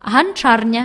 ганчарня